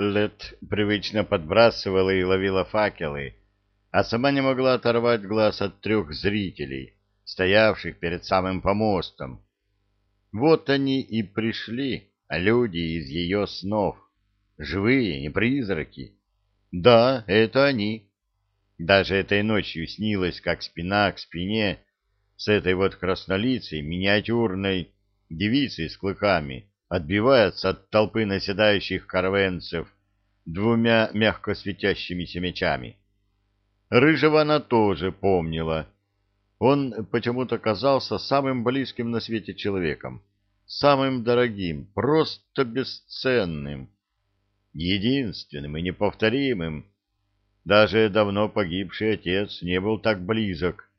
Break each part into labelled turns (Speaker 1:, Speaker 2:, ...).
Speaker 1: Лет привычно подбрасывала и ловила факелы, а сама не могла оторвать глаз от трех зрителей, стоявших перед самым помостом. Вот они и пришли, люди из ее снов, живые, не призраки. Да, это они. Даже этой ночью снилось, как спина к спине с этой вот краснолицей, миниатюрной девицей с клыками, отбивается от толпы наседающих карвенцев двумя мягко светящимися мечами. Рыжего она тоже помнила. Он почему-то казался самым близким на свете человеком, самым дорогим, просто бесценным, единственным и неповторимым. Даже давно погибший отец не был так близок,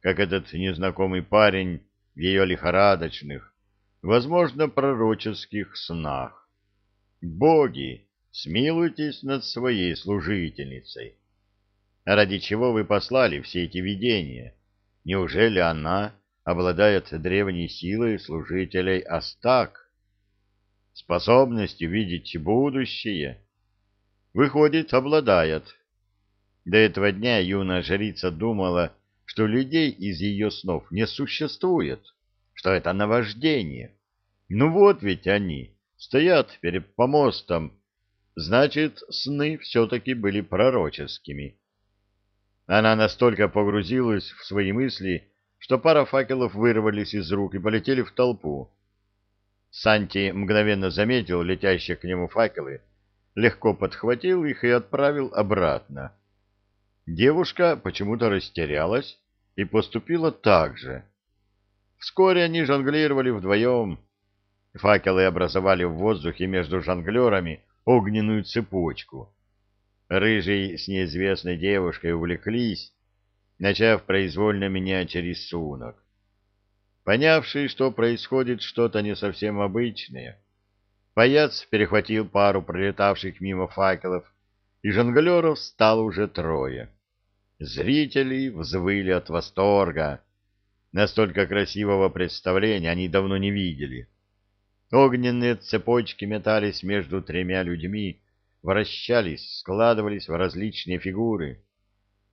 Speaker 1: как этот незнакомый парень в ее лихорадочных, возможно, пророческих снах. Боги, смилуйтесь над своей служительницей. Ради чего вы послали все эти видения? Неужели она обладает древней силой служителей Астак? Способностью видеть будущее? Выходит, обладает. До этого дня юная жрица думала, что людей из ее снов не существует, что это наваждение. Ну вот ведь они стоят перед помостом, значит, сны все-таки были пророческими. Она настолько погрузилась в свои мысли, что пара факелов вырвались из рук и полетели в толпу. Санти мгновенно заметил летящие к нему факелы, легко подхватил их и отправил обратно. Девушка почему-то растерялась и поступила так же. Вскоре они жонглировали вдвоем. Факелы образовали в воздухе между жонглерами огненную цепочку. Рыжий с неизвестной девушкой увлеклись, начав произвольно менять рисунок. Понявший, что происходит что-то не совсем обычное, паяц перехватил пару пролетавших мимо факелов, и жонглеров стало уже трое. Зрители взвыли от восторга. Настолько красивого представления они давно не видели. Огненные цепочки метались между тремя людьми, вращались, складывались в различные фигуры.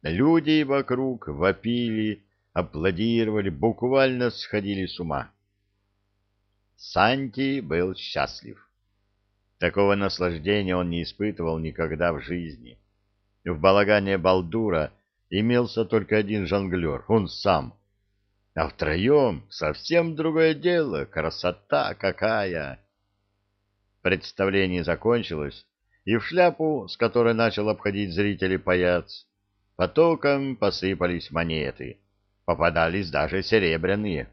Speaker 1: Люди вокруг вопили, аплодировали, буквально сходили с ума. Санти был счастлив. Такого наслаждения он не испытывал никогда в жизни. В балагане Балдура имелся только один жонглер, он сам — а втроем совсем другое дело, красота какая! Представление закончилось, и в шляпу, с которой начал обходить зрители паяц, потоком посыпались монеты. Попадались даже серебряные.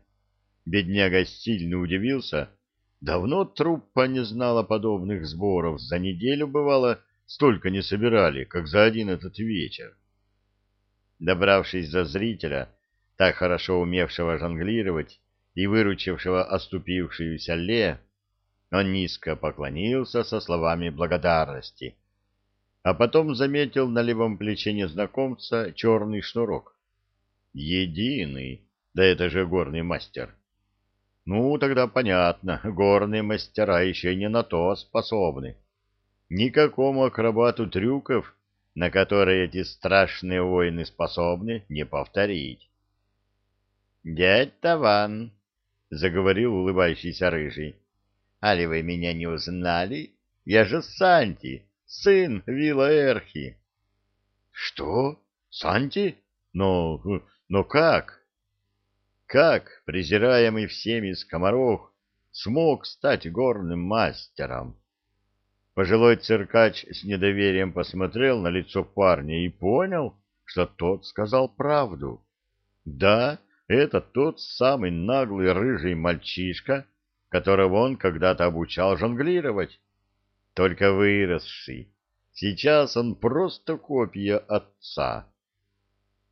Speaker 1: Бедняга сильно удивился. Давно труппа не знала подобных сборов. За неделю, бывало, столько не собирали, как за один этот вечер. Добравшись до зрителя, так хорошо умевшего жонглировать и выручившего оступившуюся Ле, он низко поклонился со словами благодарности, а потом заметил на левом плече незнакомца черный шнурок. Единый, да это же горный мастер. Ну, тогда понятно, горные мастера еще не на то способны. Никакому акробату трюков, на которые эти страшные воины способны, не повторить. — Дядь Таван, — заговорил улыбающийся рыжий, — али вы меня не узнали? Я же Санти, сын Вилла Эрхи. — Что? Санти? Но... но как? Как презираемый всеми скоморох смог стать горным мастером? Пожилой циркач с недоверием посмотрел на лицо парня и понял, что тот сказал правду. Да, это тот самый наглый рыжий мальчишка, которого он когда-то обучал жонглировать. Только выросший. Сейчас он просто копия отца.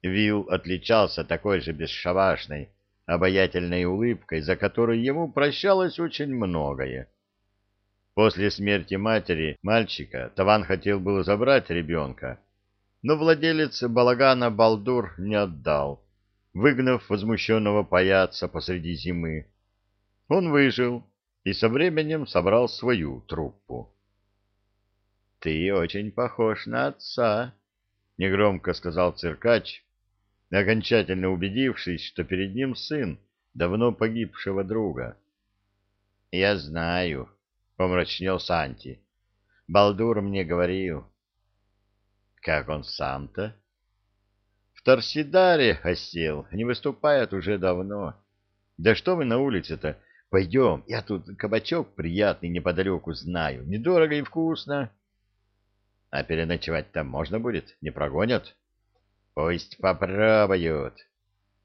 Speaker 1: Вил отличался такой же бесшабашной, обаятельной улыбкой, за которой ему прощалось очень многое. После смерти матери мальчика Таван хотел было забрать ребенка, но владелец балагана Балдур не отдал выгнав возмущенного паяца посреди зимы. Он выжил и со временем собрал свою труппу. — Ты очень похож на отца, — негромко сказал циркач, окончательно убедившись, что перед ним сын давно погибшего друга. — Я знаю, — помрачнел Санти. — Балдур мне говорил. — Как он сам-то? — В Торсидаре осел, не выступает уже давно. Да что вы на улице-то? Пойдем, я тут кабачок приятный неподалеку знаю, недорого и вкусно. — А переночевать там можно будет? Не прогонят? — Пусть попробуют.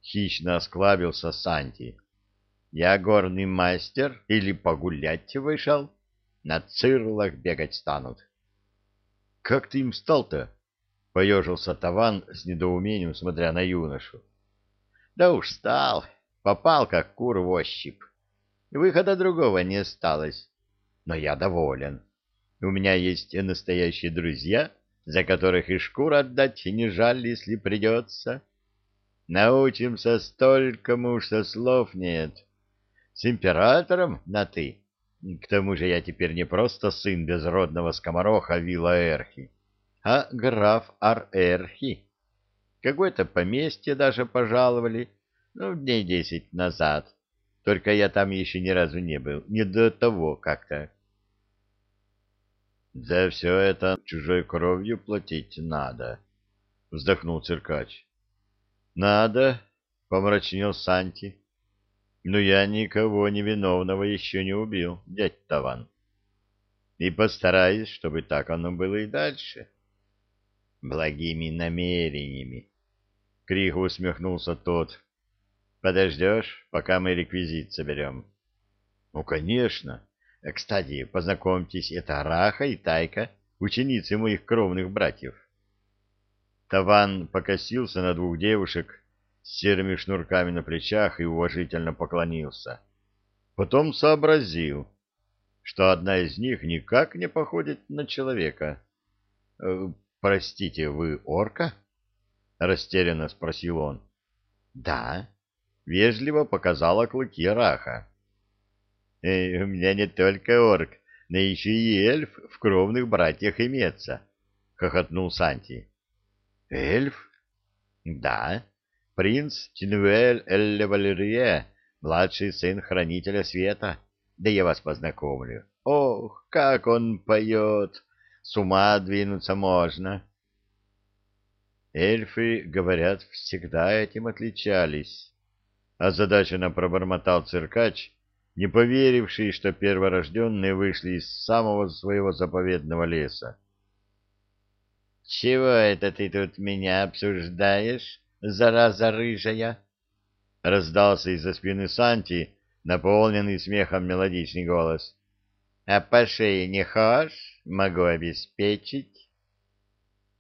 Speaker 1: Хищно осклабился Санти. — Я горный мастер или погулять вышел? На цирлах бегать станут. — Как ты им стал-то? — поежился Таван с недоумением, смотря на юношу. — Да уж стал, попал как кур в ощупь. Выхода другого не осталось. Но я доволен. У меня есть настоящие друзья, за которых и шкуру отдать не жаль, если придется. Научимся столькому, что слов нет. С императором на «ты». К тому же я теперь не просто сын безродного скомороха Вилла Эрхи, а граф Ар-Эрхи. Какое-то поместье даже пожаловали, ну, дней десять назад. Только я там еще ни разу не был, не до того как-то. — За все это чужой кровью платить надо, — вздохнул циркач. — Надо, — помрачнел Санти. — Но я никого невиновного еще не убил, дядь Таван. И постараюсь, чтобы так оно было и дальше. — Благими намерениями. Криво усмехнулся тот. Подождешь, пока мы реквизит соберем? — Ну, конечно. Кстати, познакомьтесь, это Раха и Тайка, ученицы моих кровных братьев. Таван покосился на двух девушек с серыми шнурками на плечах и уважительно поклонился. Потом сообразил, что одна из них никак не походит на человека. «Э, — Простите, вы орка? — растерянно спросил он. — Да, вежливо показала клыки Раха. «Э, — У меня не только орк, но еще и эльф в кровных братьях имеется, — хохотнул Санти. — Эльф? — Да, принц Тинвель Эль-Валерье, младший сын хранителя света. Да я вас познакомлю. Ох, как он поет! С ума двинуться можно. Эльфы, говорят, всегда этим отличались озадаченно пробормотал циркач, не поверивший, что перворожденные вышли из самого своего заповедного леса. — Чего это ты тут меня обсуждаешь, зараза рыжая? — раздался из-за спины Санти, наполненный смехом мелодичный голос. — А по шее не хошь? Могу обеспечить.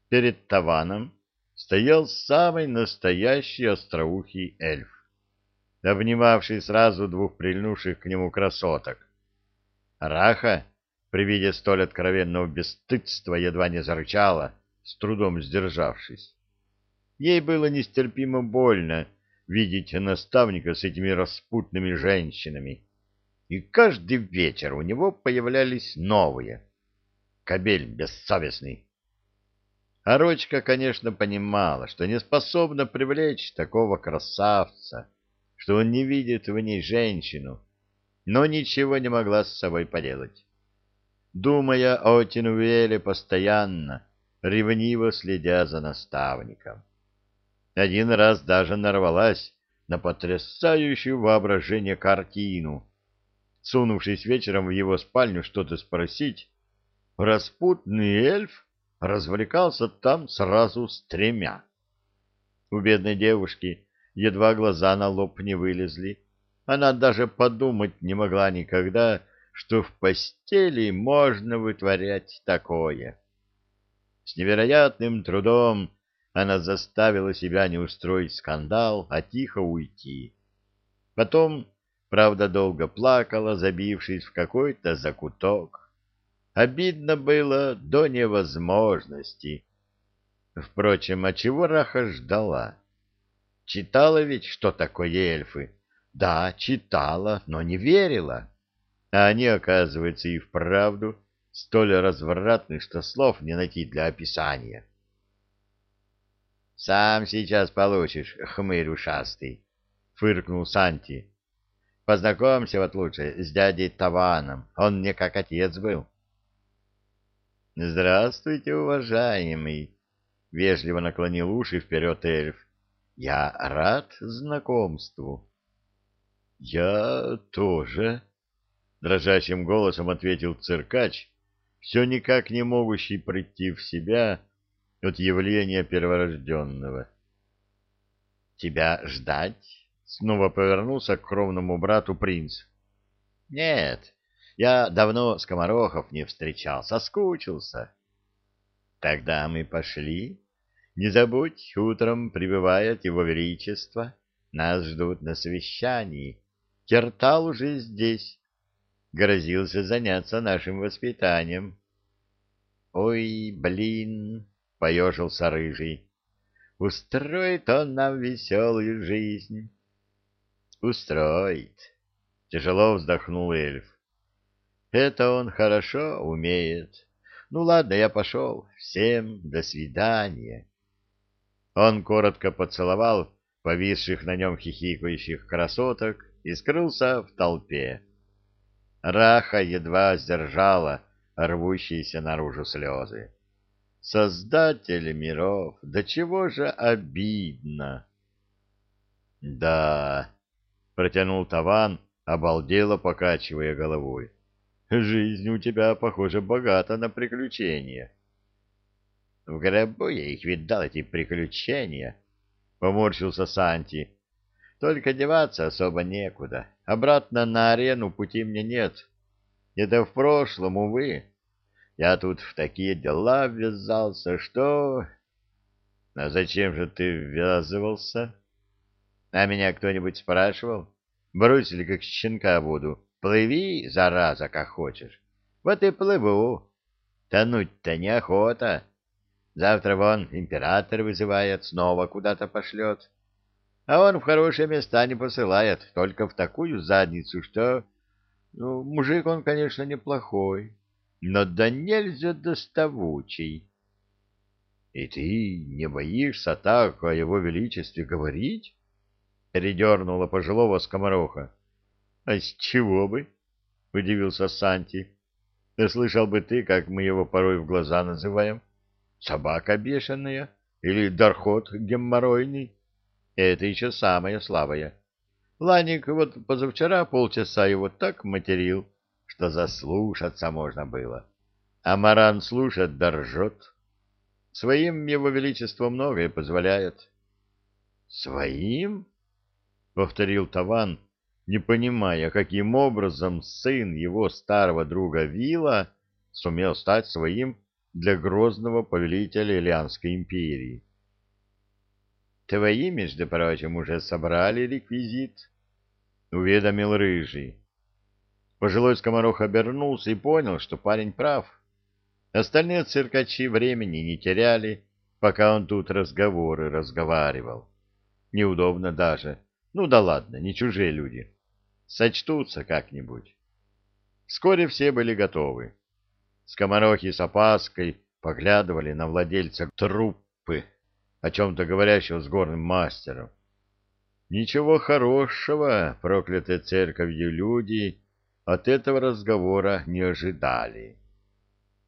Speaker 1: Перед таваном стоял самый настоящий остроухий эльф обнимавший сразу двух прильнувших к нему красоток. Раха, при виде столь откровенного бесстыдства, едва не зарычала, с трудом сдержавшись. Ей было нестерпимо больно видеть наставника с этими распутными женщинами, и каждый вечер у него появлялись новые. Кобель бессовестный. Орочка, конечно, понимала, что не способна привлечь такого красавца, что он не видит в ней женщину, но ничего не могла с собой поделать. Думая о Тинуэле постоянно, ревниво следя за наставником. Один раз даже нарвалась на потрясающую воображение картину. Сунувшись вечером в его спальню что-то спросить, распутный эльф развлекался там сразу с тремя. У бедной девушки едва глаза на лоб не вылезли. Она даже подумать не могла никогда, что в постели можно вытворять такое. С невероятным трудом она заставила себя не устроить скандал, а тихо уйти. Потом, правда, долго плакала, забившись в какой-то закуток. Обидно было до невозможности. Впрочем, а чего Раха ждала? Читала ведь, что такое эльфы. Да, читала, но не верила. А они, оказывается, и вправду столь развратный, что слов не найти для описания. — Сам сейчас получишь, хмырь ушастый, — фыркнул Санти. — Познакомься вот лучше с дядей Таваном, он мне как отец был. — Здравствуйте, уважаемый, — вежливо наклонил уши вперед эльф. — Я рад знакомству. — Я тоже, — дрожащим голосом ответил циркач, все никак не могущий прийти в себя от явления перворожденного. — Тебя ждать? — снова повернулся к кровному брату принц. — Нет, я давно скоморохов не встречал, соскучился. — Тогда мы пошли. Не забудь, утром прибывает его величество. Нас ждут на совещании. Кертал уже здесь. Грозился заняться нашим воспитанием. — Ой, блин! — поежился рыжий. — Устроит он нам веселую жизнь. — Устроит! — тяжело вздохнул эльф. — Это он хорошо умеет. Ну ладно, я пошел. Всем до свидания. Он коротко поцеловал повисших на нем хихикающих красоток и скрылся в толпе. Раха едва сдержала рвущиеся наружу слезы. Создатель миров, да чего же обидно! Да, протянул Таван, обалдело покачивая головой. Жизнь у тебя, похоже, богата на приключения. В гробу я их видал, эти приключения, — поморщился Санти. Только деваться особо некуда. Обратно на арену пути мне нет. Это в прошлом, увы. Я тут в такие дела ввязался, что... А зачем же ты ввязывался? А меня кто-нибудь спрашивал? Бросили, как щенка воду. Плыви, зараза, как хочешь. Вот и плыву. Тонуть-то неохота. Завтра вон император вызывает, снова куда-то пошлет. А он в хорошие места не посылает, только в такую задницу, что... Ну, мужик он, конечно, неплохой, но да нельзя доставучий. И ты не боишься так о его величестве говорить? Передернула пожилого скомороха. А с чего бы? Удивился Санти. Да слышал бы ты, как мы его порой в глаза называем. — собака бешеная или дархот геморройный. Это еще самое слабое. Ланик вот позавчера полчаса его так материл, что заслушаться можно было. А Маран слушает да ржет. Своим его величество многое позволяет. — Своим? — повторил Таван, не понимая, каким образом сын его старого друга Вила сумел стать своим для грозного повелителя Ильянской империи. «Твои, между прочим, уже собрали реквизит», — уведомил Рыжий. Пожилой скоморох обернулся и понял, что парень прав. Остальные циркачи времени не теряли, пока он тут разговоры разговаривал. Неудобно даже. Ну да ладно, не чужие люди. Сочтутся как-нибудь. Вскоре все были готовы. Скоморохи с опаской поглядывали на владельца труппы, о чем-то говорящего с горным мастером. Ничего хорошего, проклятые церковью люди, от этого разговора не ожидали.